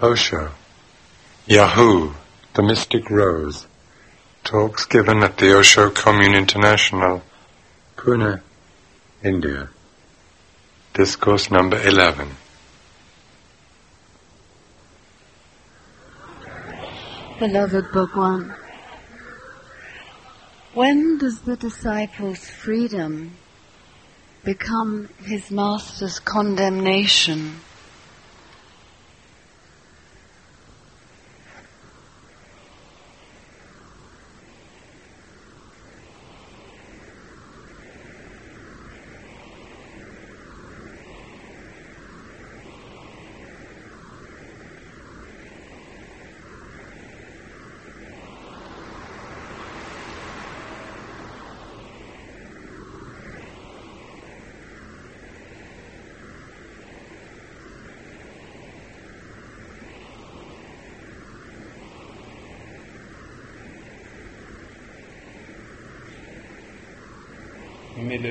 Osho, Yaa-Hoo, the Mystic Rose, talks given at the Osho Commune International, Pune, India. Discourse number 11. Beloved Bhagwan, when does the disciple's freedom become his master's condemnation?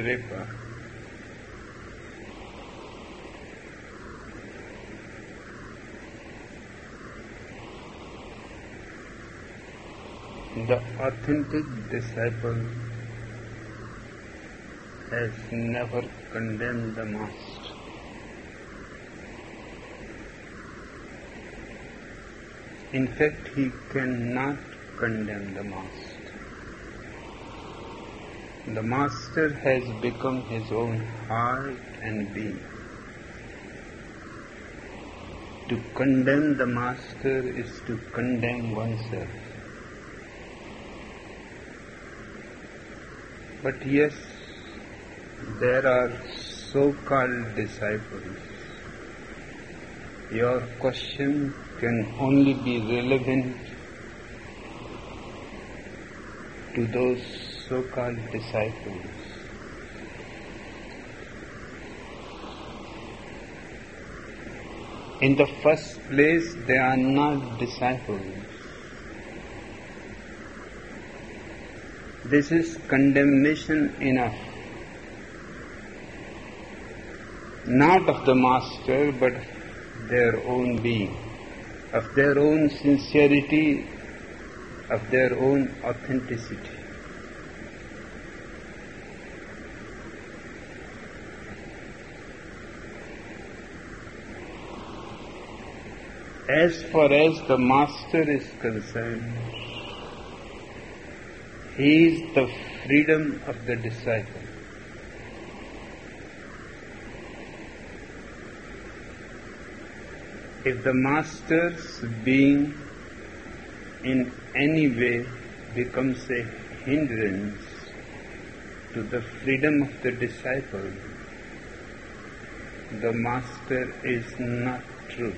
The authentic disciple has never condemned the master. In fact, he cannot condemn the master. The master has become his own heart and being. To condemn the master is to condemn oneself. But yes, there are so-called disciples. Your question can only be relevant to those so-called disciples. In the first place, they are not disciples. This is condemnation enough. Not of the master, but their own being, of their own sincerity, of their own authenticity. As far as the master is concerned, he is the freedom of the disciple. If the master's being in any way becomes a hindrance to the freedom of the disciple, the master is not true.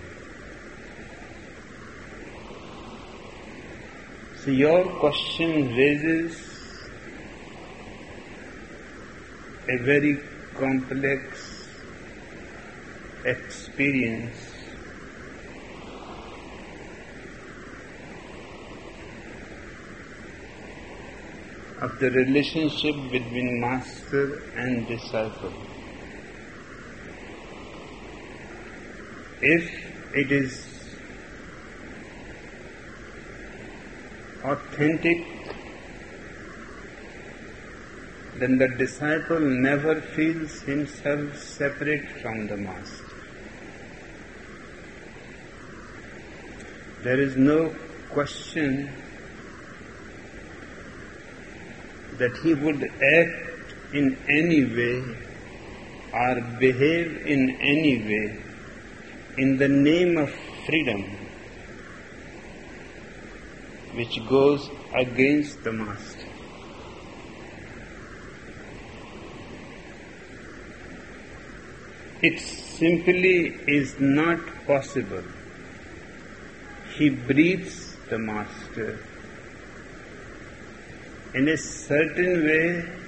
So your question raises a very complex experience of the relationship between master and disciple. If it is authentic, then the disciple never feels himself separate from the master. There is no question that he would act in any way or behave in any way in the name of freedom which goes against the master. It simply is not possible. He breathes the master in a certain way.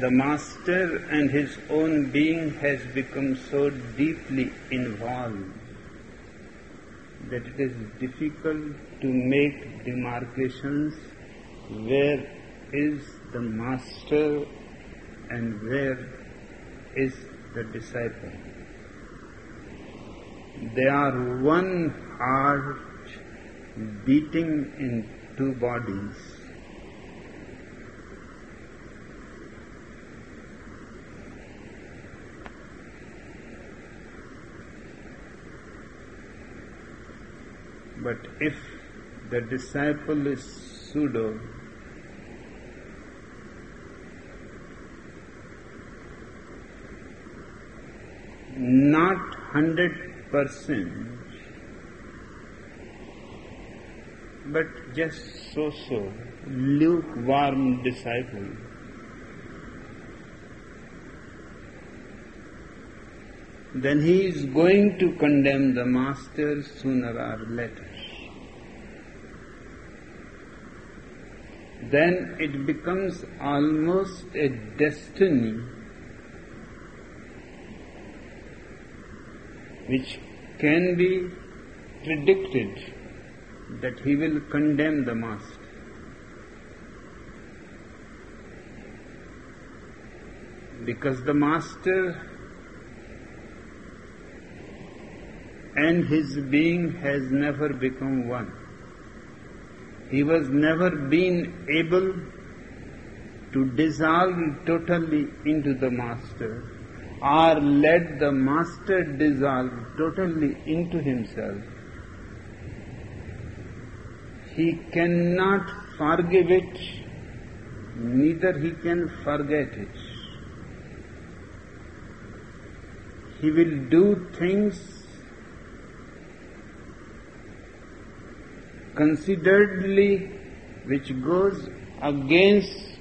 The master and his own being has become so deeply involved that it is difficult to make demarcations where is the master and where is the disciple. They are one heart beating in two bodies. But if the disciple is pseudo, not hundred percent, but just so-so, lukewarm disciple. Then he is going to condemn the master sooner or later. Then it becomes almost a destiny which can be predicted that he will condemn the master. Because the master and his being has never become one. He was never been able to dissolve totally into the master or let the master dissolve totally into himself. He cannot forgive it, neither he can forget it. He will do things consideredly which goes against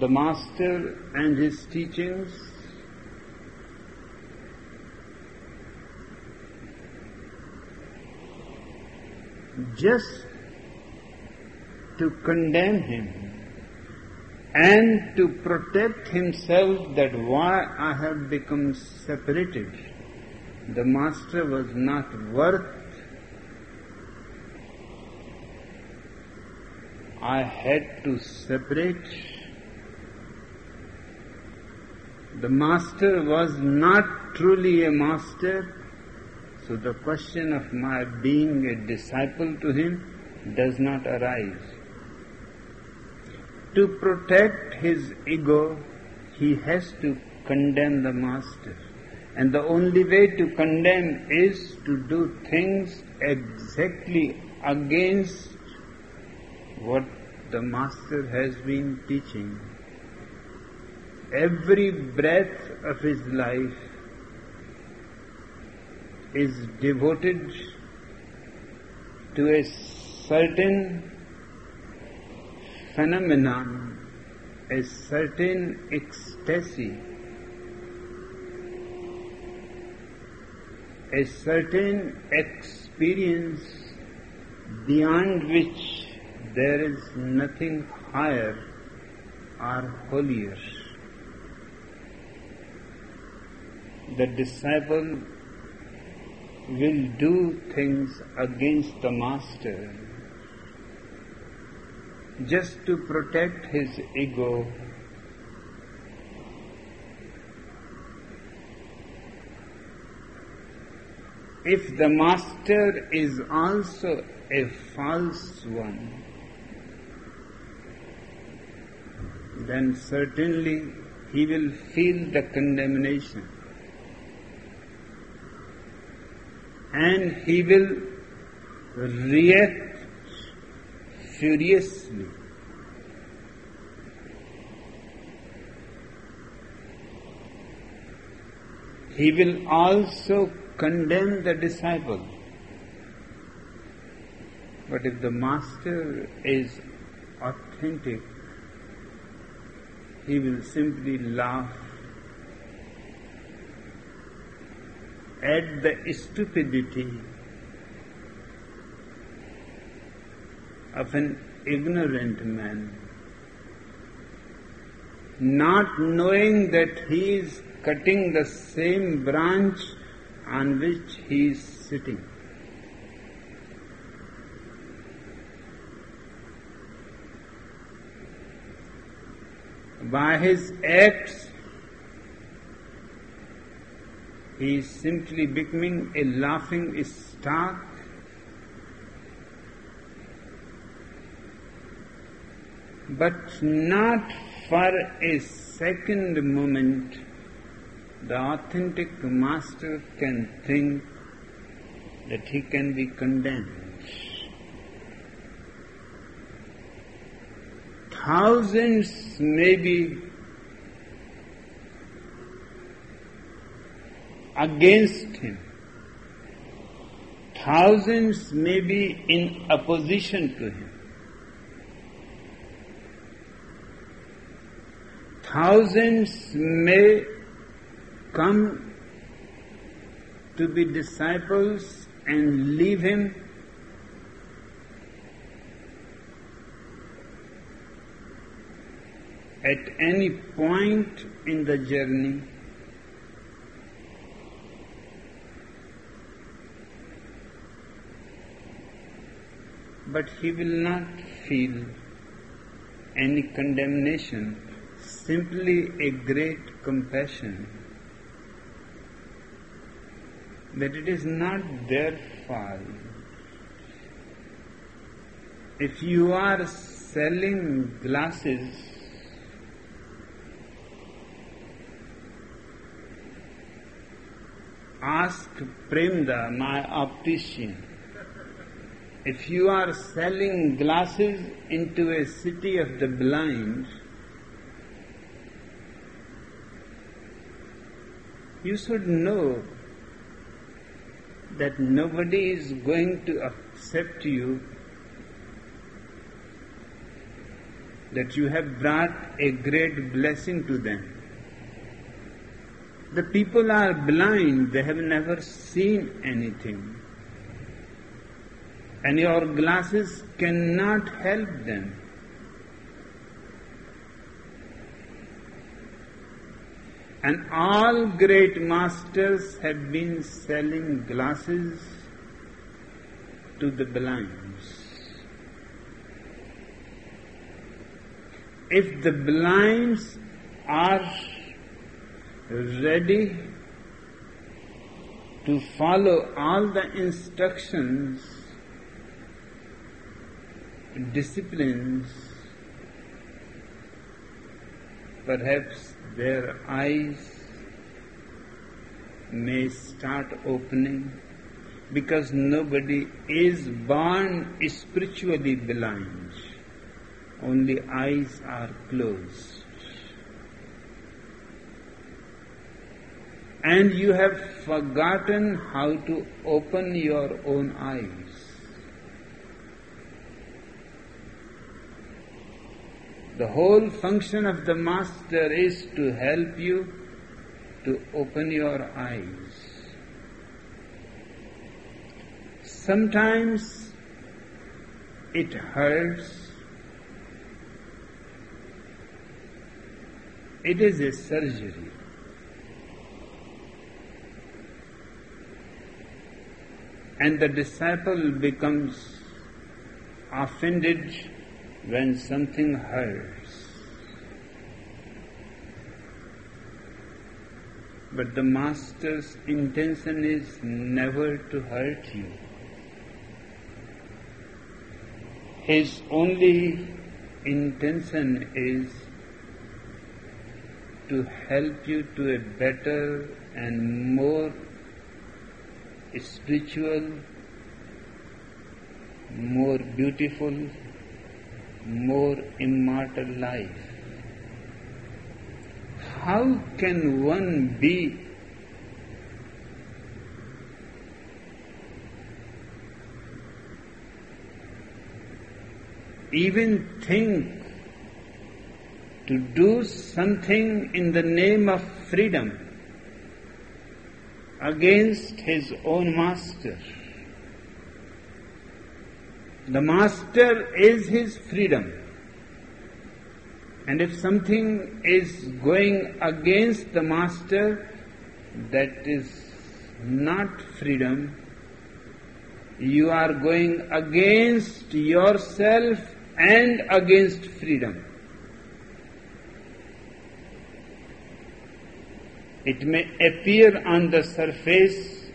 the master and his teachings just to condemn him and to protect himself that why I have become separated. The master was not worth I had to separate. The master was not truly a master, so the question of my being a disciple to him does not arise. To protect his ego, he has to condemn the master. And the only way to condemn is to do things exactly against what the Master has been teaching. Every breath of his life is devoted to a certain phenomenon, a certain ecstasy, a certain experience beyond which there is nothing higher or holier. The disciple will do things against the master just to protect his ego. If the master is also a false one, then certainly he will feel the condemnation. And he will react furiously. He will also condemn the disciple. But if the master is authentic, he will simply laugh at the stupidity of an ignorant man, not knowing that he is cutting the same branch on which he is sitting. By his acts he is simply becoming a laughing stock. But not for a second moment the authentic master can think that he can be condemned. Thousands may be against him. Thousands may be in opposition to him. Thousands may come to be disciples and leave him at any point in the journey but he will not feel any condemnation, simply a great compassion that it is not their fault. If you are selling glasses, ask Premda, my optician, if you are selling glasses into a city of the blind, you should know that nobody is going to accept you, that you have brought a great blessing to them. The people are blind, they have never seen anything and your glasses cannot help them. And all great masters have been selling glasses to the blinds. If the blinds are ready to follow all the instructions disciplines, perhaps their eyes may start opening because nobody is born spiritually blind. Only eyes are closed. And you have forgotten how to open your own eyes. The whole function of the Master is to help you to open your eyes. Sometimes it hurts. It is a surgery. And the disciple becomes offended when something hurts. But the Master's intention is never to hurt you. His only intention is to help you to a better and more spiritual, more beautiful more immortal life. How can one be even think to do something in the name of freedom against his own master? The master is his freedom. And if something is going against the master, that is not freedom. You are going against yourself and against freedom. It may appear on the surface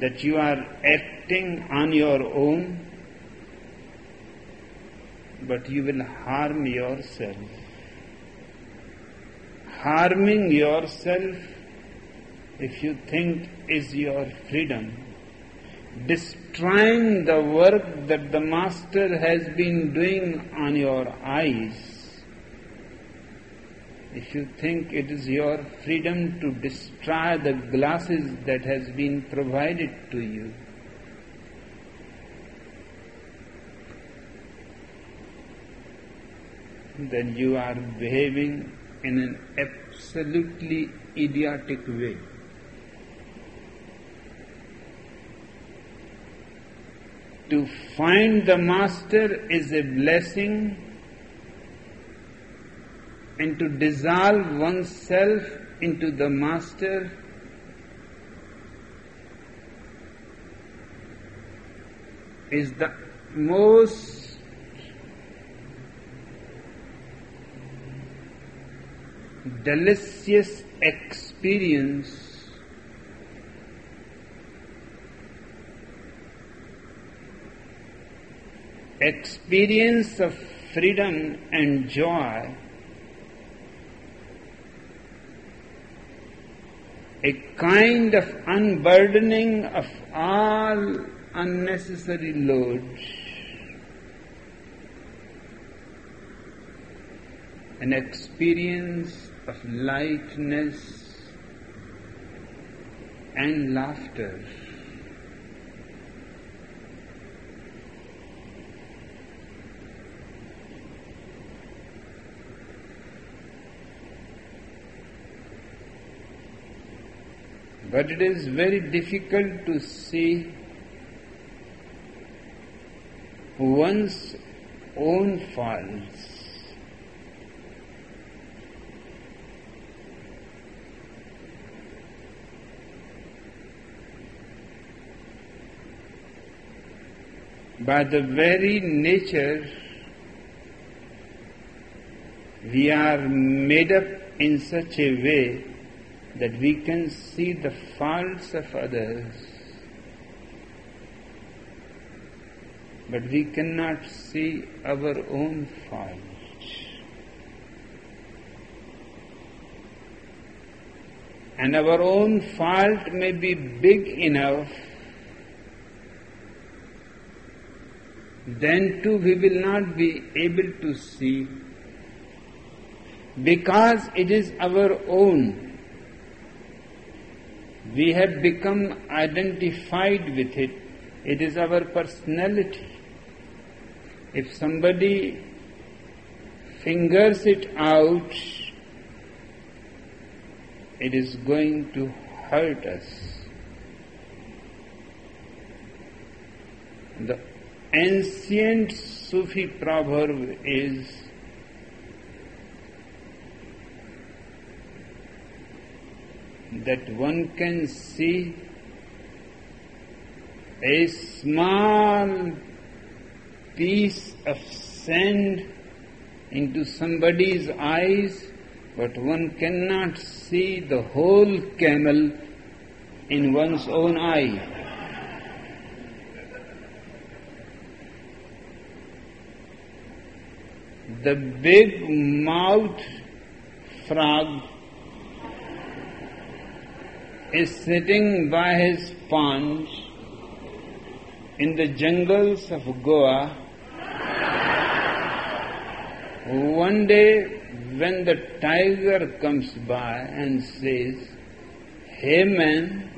that you are acting on your own, but you will harm yourself. Harming yourself, if you think, is your freedom. Destroying the work that the Master has been doing on your eyes if you think it is your freedom to destroy the glasses that has been provided to you, then you are behaving in an absolutely idiotic way. To find the Master is a blessing and to dissolve oneself into the Master. Is the most delicious experience experience of freedom and joy a kind of unburdening of all unnecessary loads, an experience of lightness and laughter. But it is very difficult to see one's own faults. By the very nature, we are made up in such a way that we can see the faults of others, but we cannot see our own faults. And our own fault may be big enough, then too we will not be able to see because it is our own we have become identified with it. It is our personality. If somebody fingers it out, it is going to hurt us. The ancient Sufi proverb is that one can see a small piece of sand into somebody's eyes, but one cannot see the whole camel in one's own eye. The big mouth frog is sitting by his pond in the jungles of Goa. One day, when the tiger comes by and says, Hey man,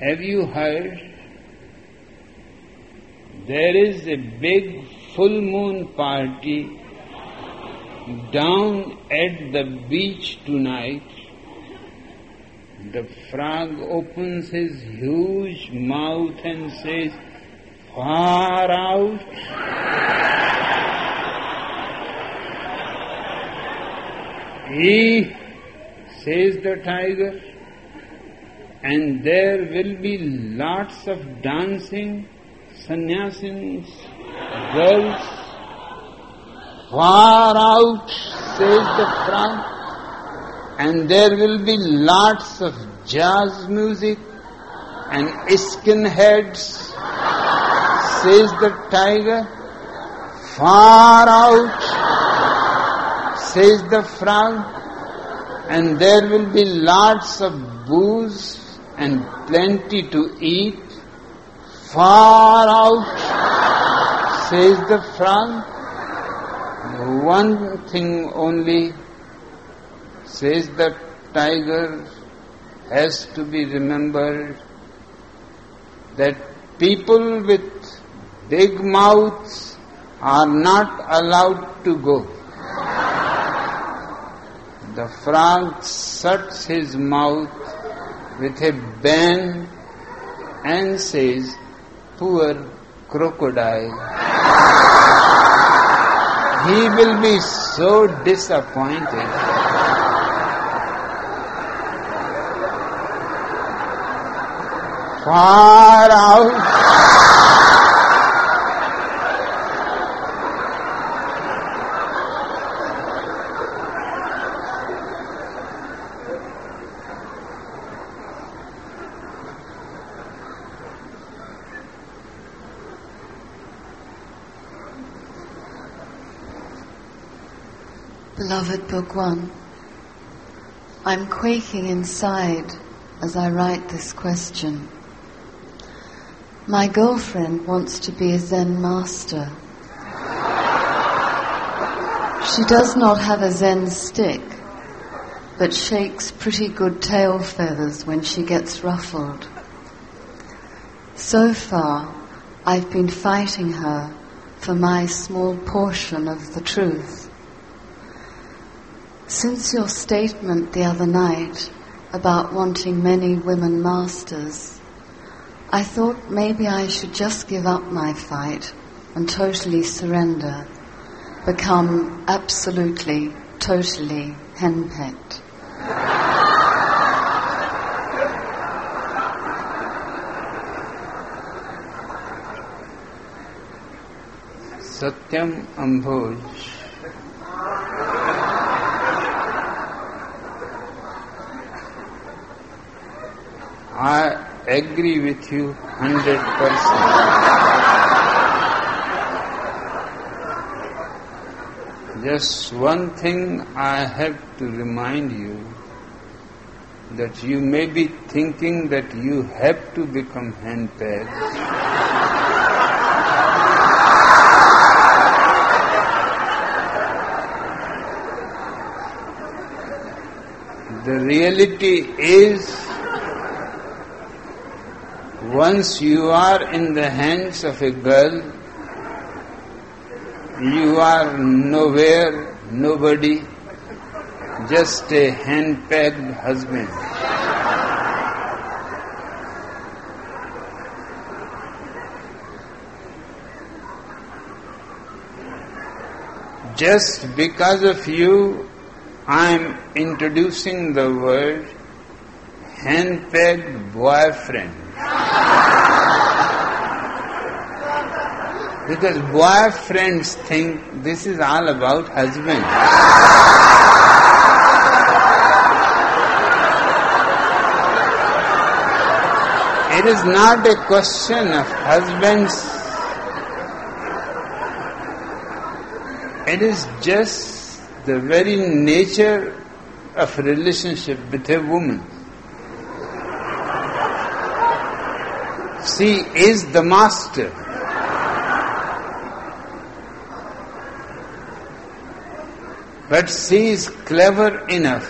have you heard? There is a big full moon party down at the beach tonight the frog opens his huge mouth and says, Far out. he, says the tiger, and there will be lots of dancing, sannyasins, girls. Far out, says the frog and there will be lots of jazz music and skinheads, says the tiger. Far out, says the frog, and there will be lots of booze and plenty to eat. Far out, says the frog. One thing only, says the tiger, has to be remembered that people with big mouths are not allowed to go. The frog shuts his mouth with a bang and says, Poor crocodile. He will be so disappointed. Out. Beloved Bhagwan, I'm quaking inside as I write this question. My girlfriend wants to be a Zen master. She does not have a Zen stick, but shakes pretty good tail feathers when she gets ruffled. So far, I've been fighting her for my small portion of the truth. Since your statement the other night about wanting many women masters, I thought maybe I should just give up my fight and totally surrender, become absolutely, totally henpecked. Satyam Amboj. I agree with you 100%. Just one thing I have to remind you that you may be thinking that you have to become handbags. The reality is once you are in the hands of a girl, you are nowhere, nobody, just a hand-pegged husband. Just because of you, I am introducing the word hand-pegged boyfriend. Because boyfriends think this is all about husband. It is not a question of husbands. It is just the very nature of relationship with a woman. She is the master. But she is clever enough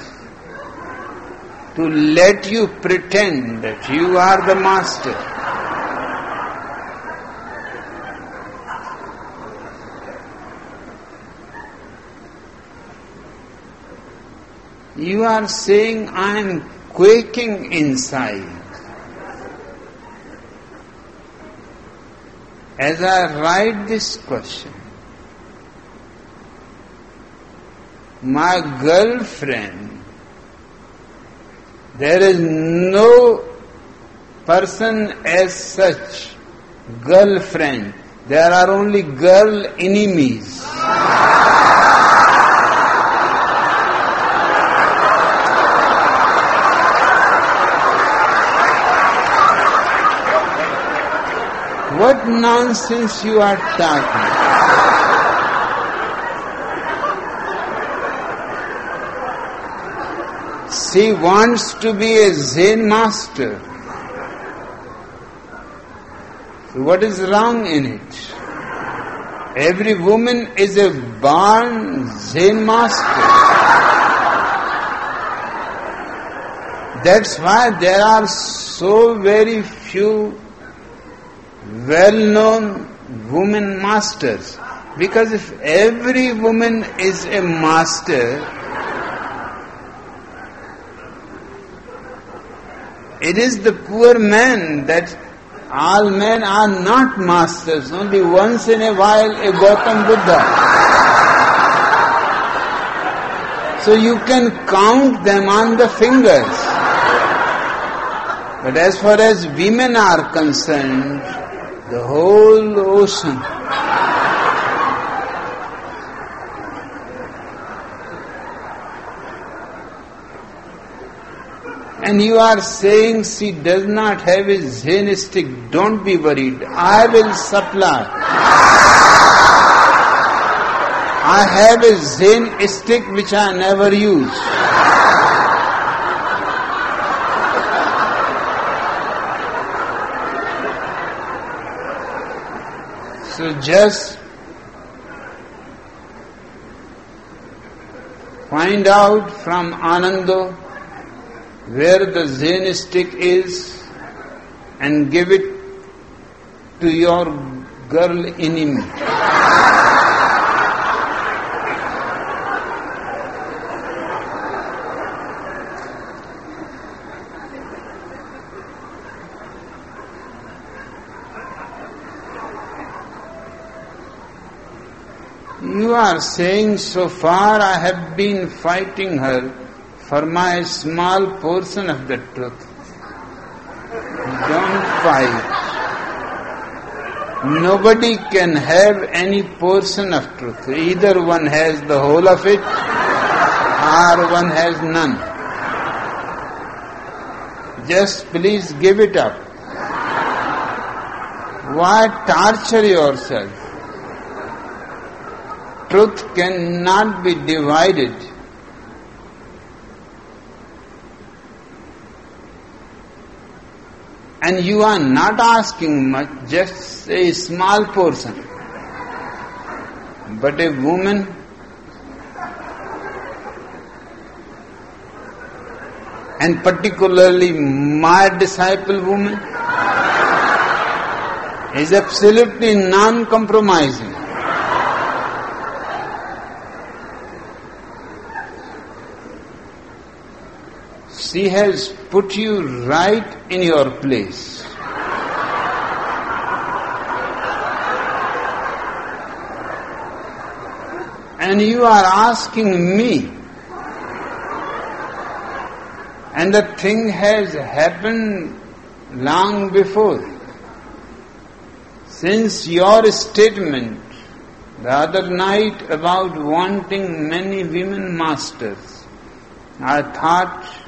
to let you pretend that you are the master. You are saying, I am quaking inside. As I write this question, my girlfriend. There is no person as such, girlfriend. There are only girl enemies. What nonsense you are talking. She wants to be a Zen master. So what is wrong in it? Every woman is a born Zen master. That's why there are so very few well-known women masters. Because if every woman is a master, it is the poor man that all men are not masters, only once in a while a Gautam Buddha. So you can count them on the fingers. But as far as women are concerned, the whole ocean. And you are saying she does not have a Zen stick. Don't be worried. I will supply. I have a Zen stick which I never use. So just find out from Anando where the Zen stick is and give it to your girl enemy. You are saying so far I have been fighting her for my small portion of the truth. Don't fight. Nobody can have any portion of truth. Either one has the whole of it or one has none. Just please give it up. Why torture yourself? truth cannot be divided. And you are not asking much, just a small portion. But a woman and particularly my disciple woman is absolutely non-compromising. She has put you right in your place. And you are asking me. And the thing has happened long before. Since your statement the other night about wanting many women masters, I thought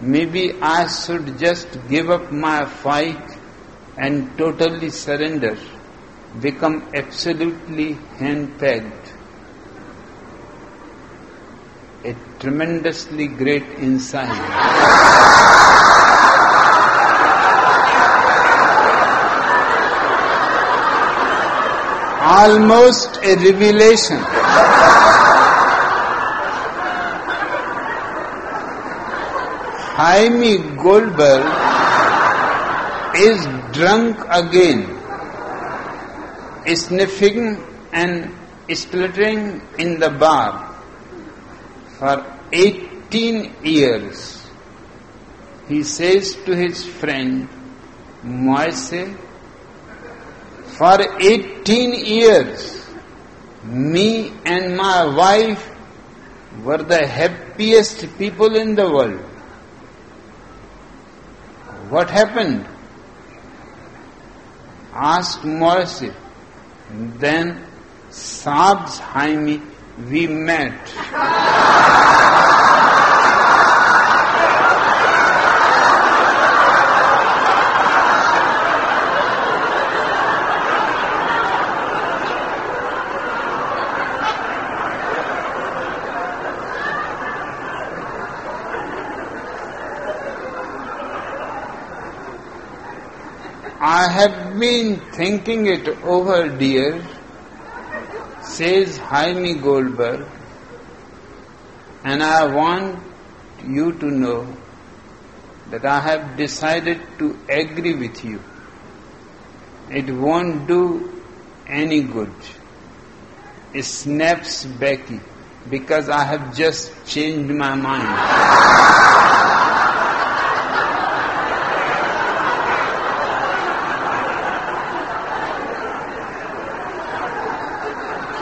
maybe I should just give up my fight and totally surrender, become absolutely hand-pegged. A tremendously great insight. Almost a revelation. Hymie Goldberg is drunk again, sniffing and spluttering in the bar for 18 years. He says to his friend Moise, for 18 years, me and my wife were the happiest people in the world. What happened? Ask mercy. Then sobs Hymie, we met. I thinking it over, dear, says Hymie Goldberg, and I want you to know that I have decided to agree with you. It won't do any good. It Snaps Becky because I have just changed my mind.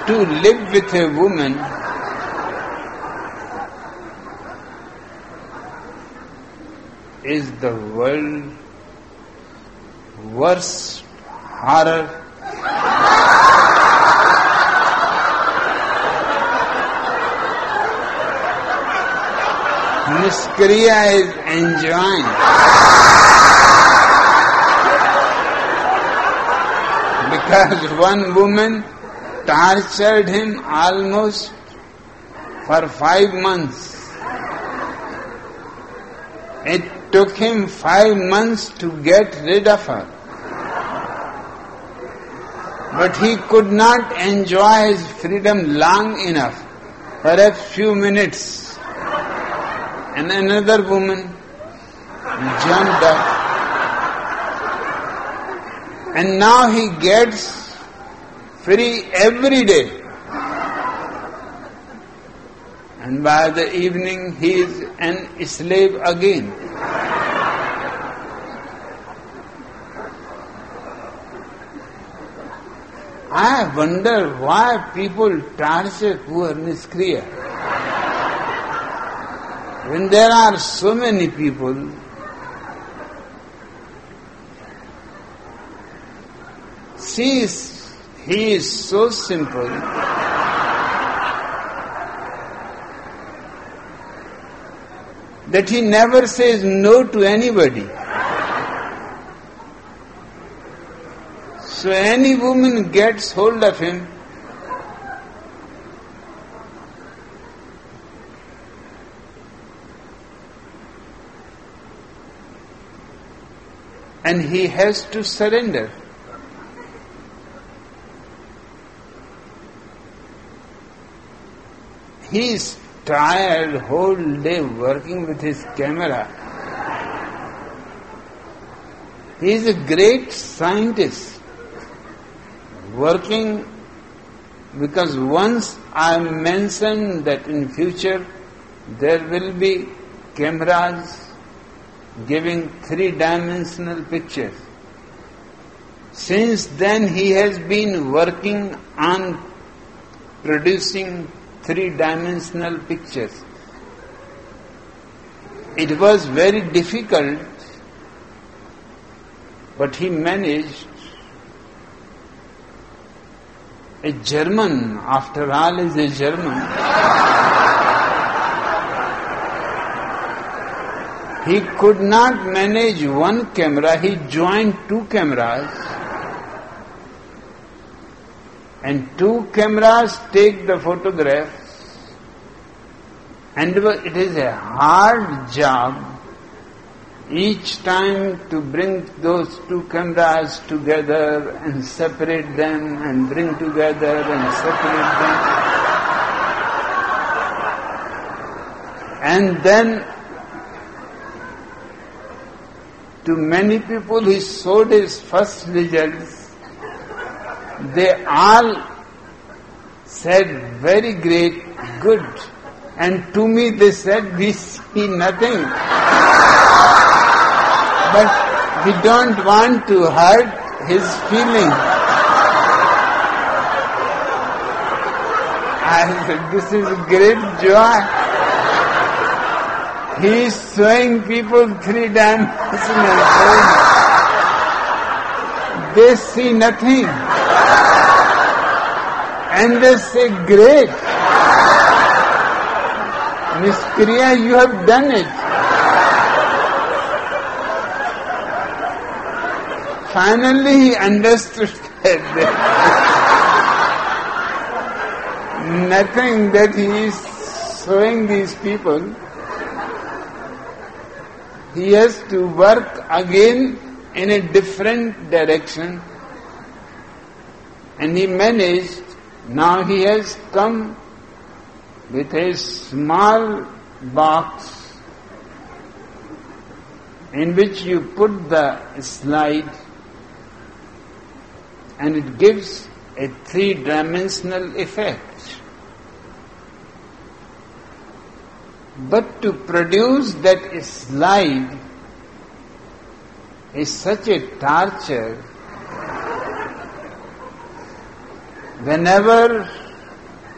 To live with a woman is the world worst horror Niskriya is enjoying. Because one woman tortured him almost for five months. It took him five months to get rid of her. But he could not enjoy his freedom long enough, perhaps few minutes and another woman jumped up. And now he gets free every day. And by the evening he is an slave again. I wonder why people torture poor Niskriya when there are so many people see he is so simple that he never says no to anybody. So any woman gets hold of him, and he has to surrender. He is tired whole day working with his camera. He is a great scientist working because once I mentioned that in future there will be cameras giving three dimensional pictures. Since then, he has been working on producing three dimensional pictures. It was very difficult, but he managed. A German, after all, is a German. He could not manage one camera, he joined two cameras. And two cameras take the photographs. And it is a hard job each time to bring those two cameras together and separate them and bring together and separate them. And then to many people he showed his first results. They all said very great, good. And to me they said we see nothing. but we don't want to hurt his feelings. I said, this is great joy. He is showing people three dimensional plane. They see nothing. And they say, great. Niskriya, you have done it. Finally he understood that nothing that he is showing these people he has to work again in a different direction and he managed, now he has come with a small box in which you put the slide and it gives a three dimensional effect. But to produce that slide is such a torture whenever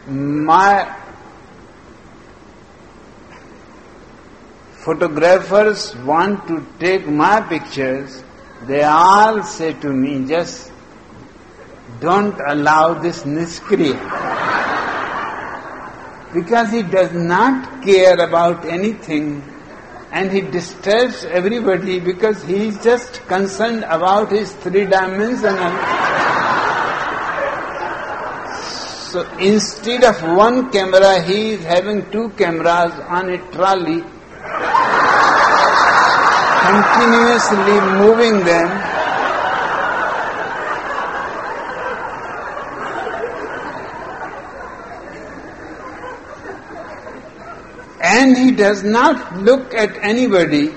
my photographers want to take my pictures, they all say to me, just don't allow this niskriya. because he does not care about anything and he disturbs everybody because he is just concerned about his three dimensional. so instead of one camera, he is having two cameras on a trolley continuously moving them. And he does not look at anybody.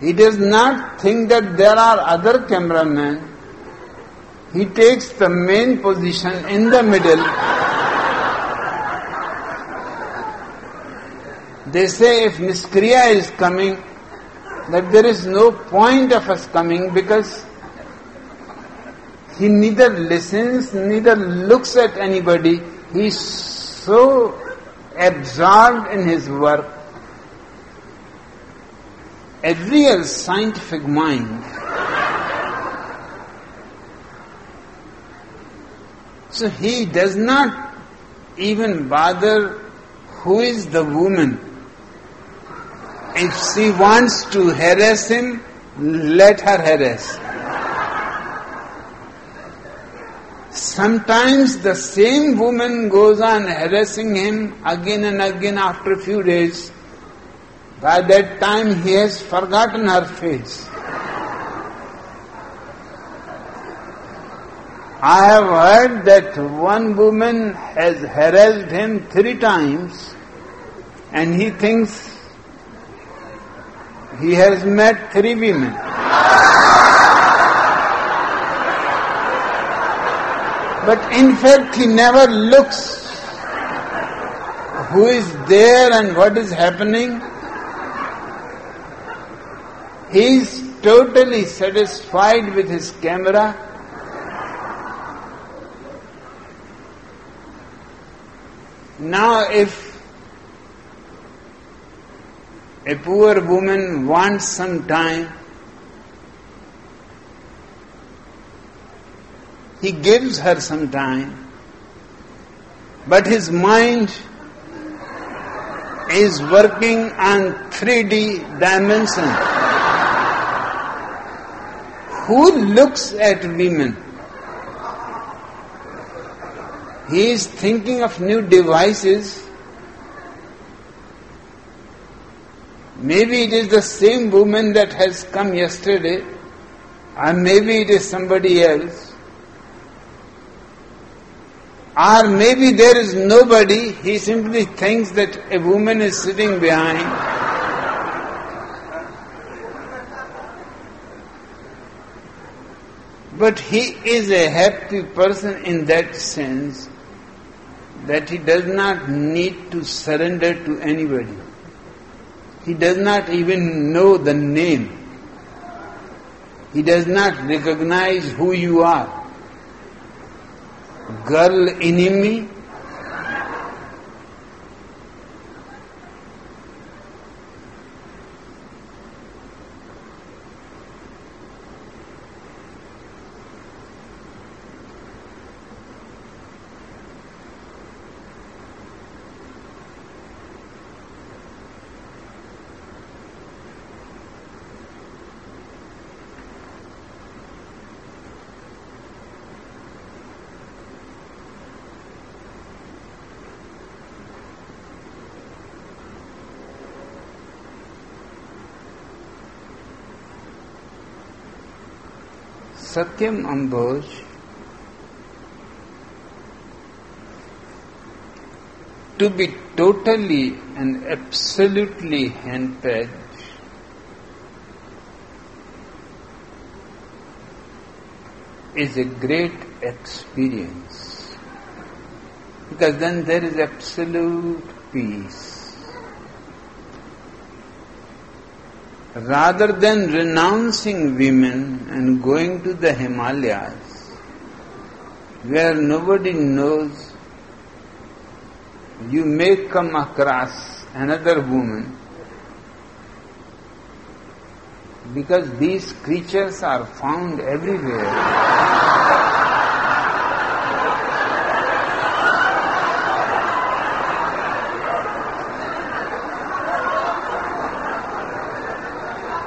He does not think that there are other cameramen. He takes the main position in the middle They say if Niskriya is coming, that there is no point of us coming because he neither listens, neither looks at anybody. He is so absorbed in his work. A real scientific mind. So he does not even bother who is the woman if she wants to harass him, let her harass. Sometimes the same woman goes on harassing him again and again after a few days. By that time he has forgotten her face. I have heard that one woman has harassed him three times and he thinks he has met three women. But in fact, he never looks who is there and what is happening. He is totally satisfied with his camera. Now, if a poor woman wants some time, he gives her some time, but his mind is working on 3D dimension. Who looks at women? He is thinking of new devices Maybe it is the same woman that has come yesterday, or maybe it is somebody else. Or maybe there is nobody, he simply thinks that a woman is sitting behind. But he is a happy person in that sense that he does not need to surrender to anybody. He does not even know the name. He does not recognize who you are. Girl enemy, Satyam to be totally and absolutely handpicked is a great experience because then there is absolute peace. Rather than renouncing women and going to the Himalayas where nobody knows, you may come across another woman because these creatures are found everywhere.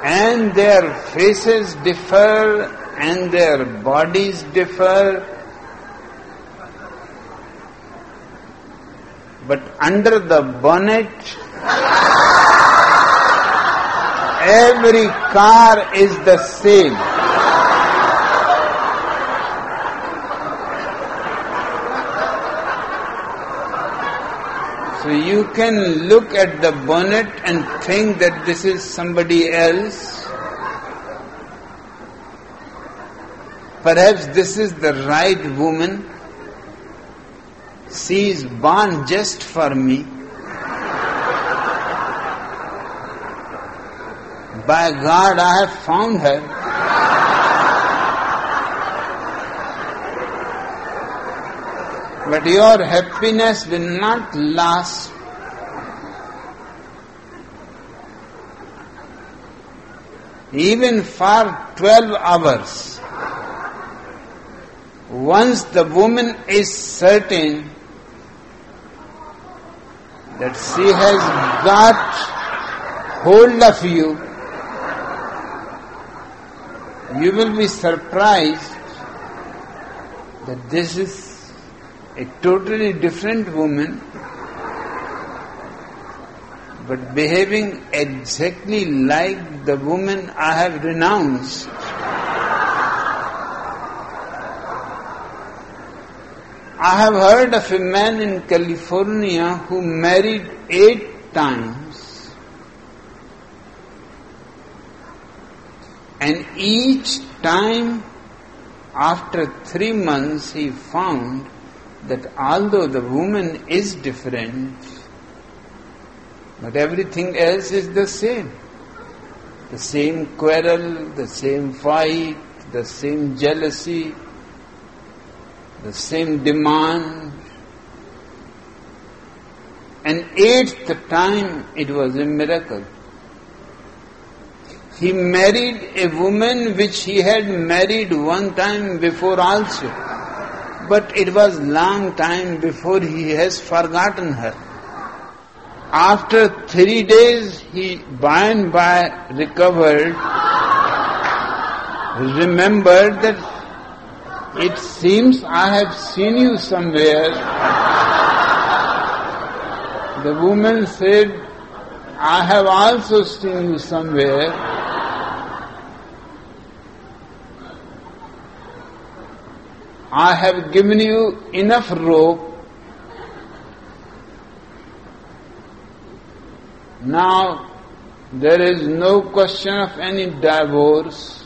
and their faces differ and their bodies differ. But under the bonnet, every car is the same. So you can look at the bonnet and think that this is somebody else. Perhaps this is the right woman. She is born just for me. By God, I have found her. But your happiness will not last. Even for 12 hours. Once the woman is certain that she has got hold of you, you will be surprised that this is a totally different woman but behaving exactly like the woman I have renounced. I have heard of a man in California who married eight times and each time after three months he found that although the woman is different, but everything else is the same. The same quarrel, the same fight, the same jealousy, the same demand. And eighth time it was a miracle. He married a woman which he had married one time before also but it was long time before he has forgotten her. After three days, he by and by recovered, remembered that it seems I have seen you somewhere. The woman said, I have also seen you somewhere. I have given you enough rope. Now there is no question of any divorce.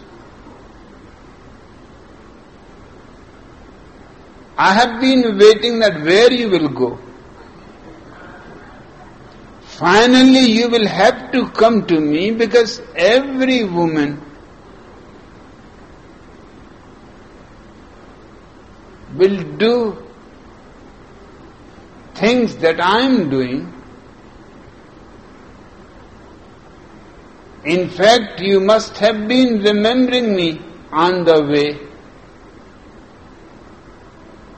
I have been waiting that where you will go. Finally, you will have to come to me because every woman will do things that I am doing. In fact, you must have been remembering me on the way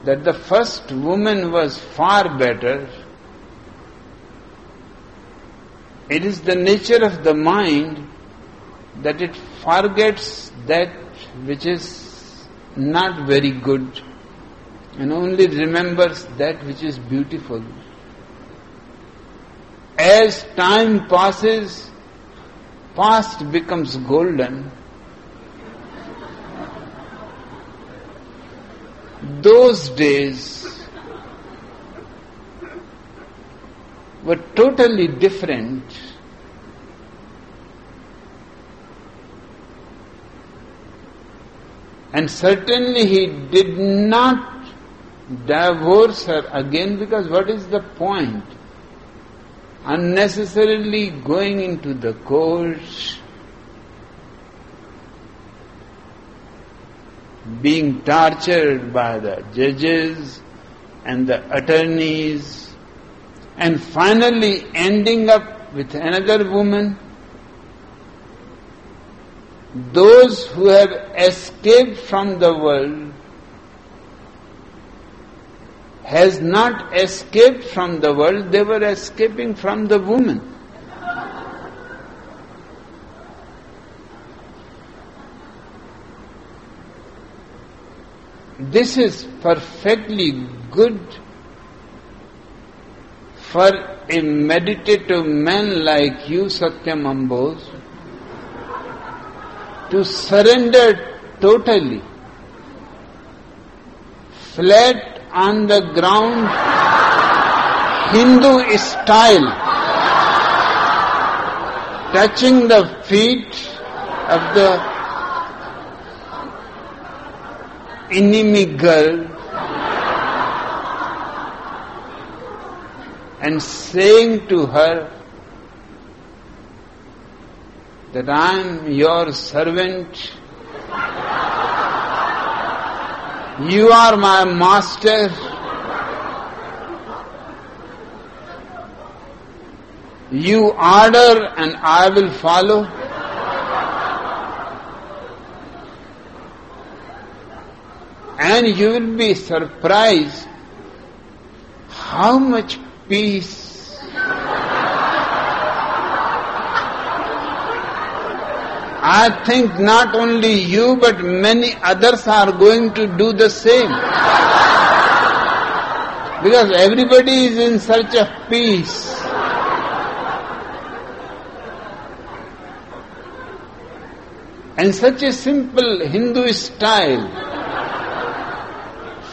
that the first woman was far better. It is the nature of the mind that it forgets that which is not very good and only remembers that which is beautiful. As time passes, past becomes golden those days were totally different. And certainly he did not divorce her again because what is the point? Unnecessarily going into the courts, being tortured by the judges and the attorneys, and finally ending up with another woman. Those who have escaped from the world has not escaped from the world, they were escaping from the woman. This is perfectly good for a meditative man like you, Satyam Ambose, to surrender totally, flat on the ground, Hindu style, touching the feet of the enemy girl and saying to her that I am your servant, you are my master, you order and I will follow. And you will be surprised how much peace I think not only you but many others are going to do the same. Because everybody is in search of peace. And such a simple Hindu style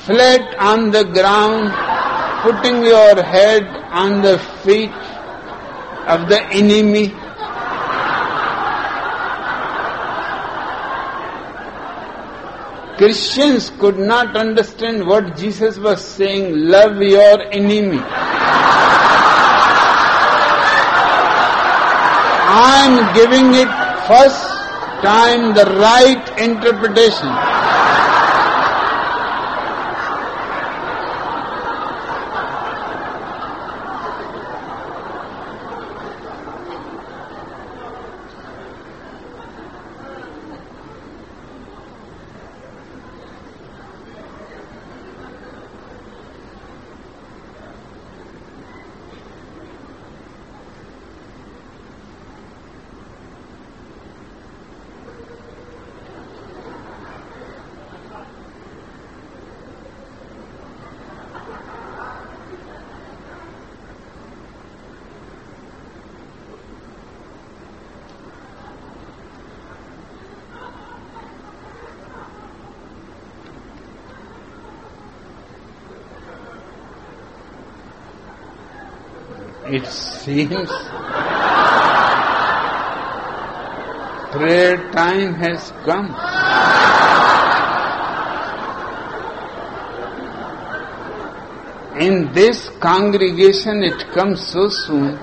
flat on the ground, putting your head on the feet of the enemy. Christians could not understand what Jesus was saying, love your enemy. I am giving it first time the right interpretation. It seems prayer time has come. In this congregation, it comes so soon.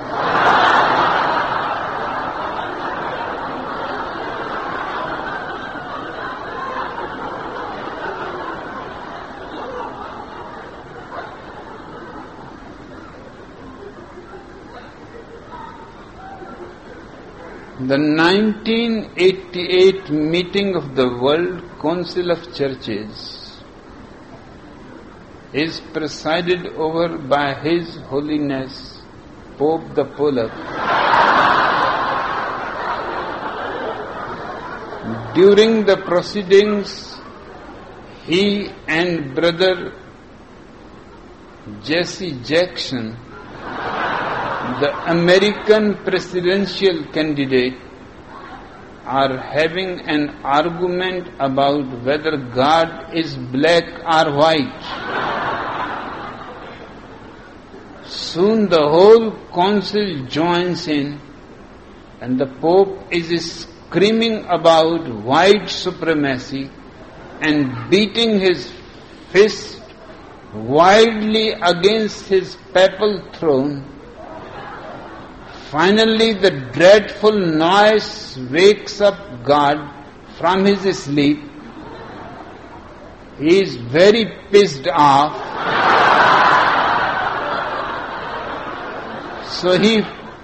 The 1988 meeting of the World Council of Churches is presided over by His Holiness Pope the Polak. During the proceedings, he and brother Jesse Jackson the American presidential candidate are having an argument about whether God is black or white. Soon the whole council joins in and the Pope is screaming about white supremacy and beating his fist wildly against his papal throne Finally, the dreadful noise wakes up God from his sleep. He is very pissed off. so he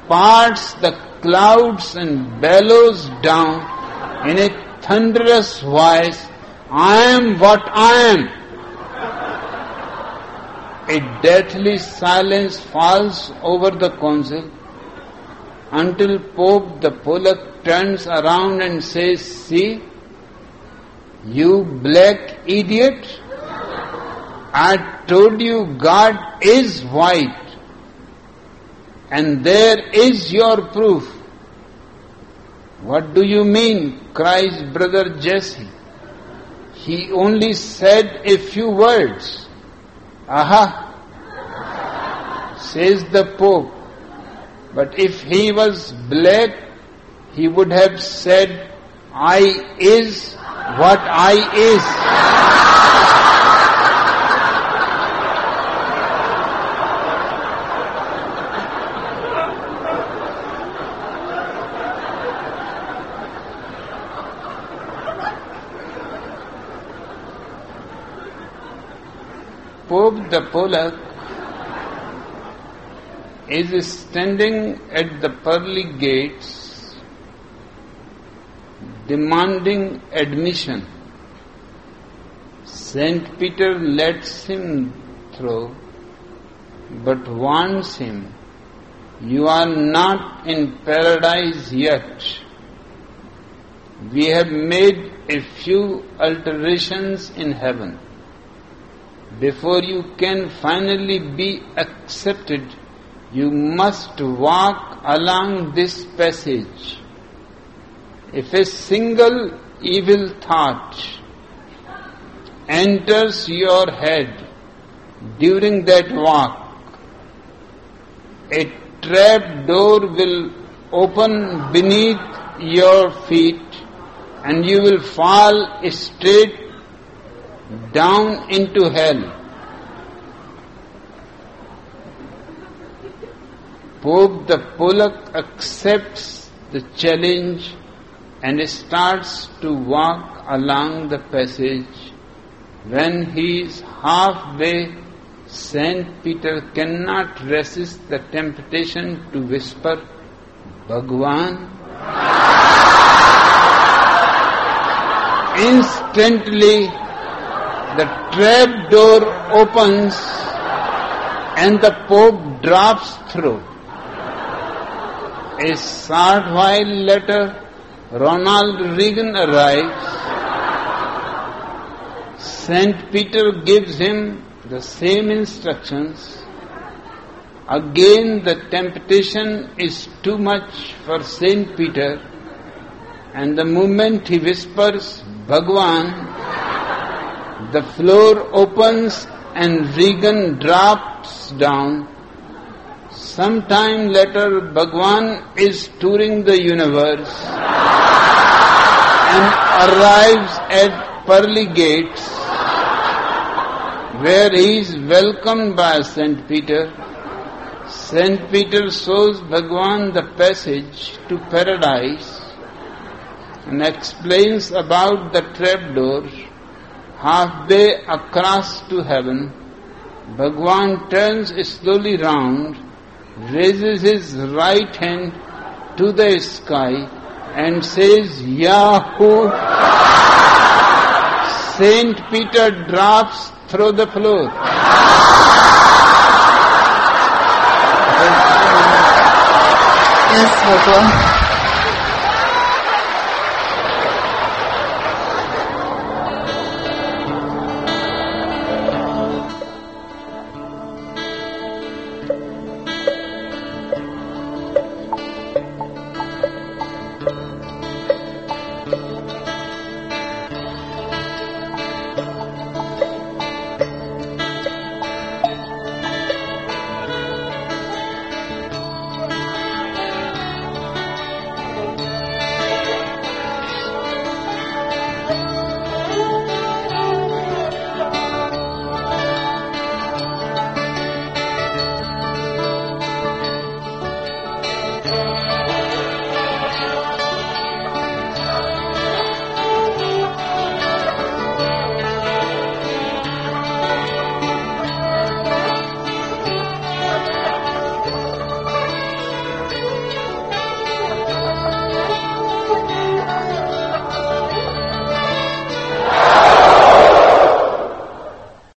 parts the clouds and bellows down in a thunderous voice, I am what I am. A deathly silence falls over the council until Pope the Polak turns around and says, See, you black idiot, I told you God is white, and there is your proof. What do you mean? cries brother Jesse. He only said a few words. Aha! says the Pope. But if he was black, he would have said, I is what I is. Pope the Polak is standing at the pearly gates demanding admission. Saint Peter lets him through but warns him, You are not in paradise yet. We have made a few alterations in heaven. Before you can finally be accepted you must walk along this passage. If a single evil thought enters your head during that walk, a trap door will open beneath your feet and you will fall straight down into hell. Pope the Polak accepts the challenge and starts to walk along the passage. When he is halfway, Saint Peter cannot resist the temptation to whisper, Bhagwan. Instantly, the trap door opens and the Pope drops through. A short while later, Ronald Reagan arrives. St. Peter gives him the same instructions. Again, the temptation is too much for St. Peter, and the moment he whispers, Bhagwan, the floor opens and Reagan drops down Sometime later, Bhagwan is touring the universe and arrives at pearly gates where he is welcomed by Saint Peter. Saint Peter shows Bhagwan the passage to paradise and explains about the trapdoor halfway across to heaven. Bhagwan turns slowly round raises his right hand to the sky and says, Yaa-Hoo! Saint Peter drops through the floor. Yes, Bhagwan.